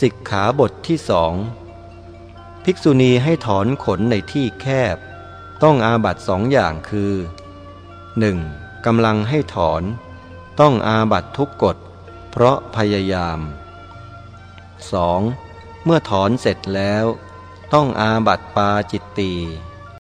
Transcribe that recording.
สิกขาบทที่สองภิกษุณีให้ถอนขนในที่แคบ ต้องอาบัตสองอย่างคือ 1. กำลังให้ถอน ต้องอาบัตทุกกฎ เพราะพยายาม 2. เมื่อถอนเสร็จแล้ว ต้องอาบัตปาจิตตี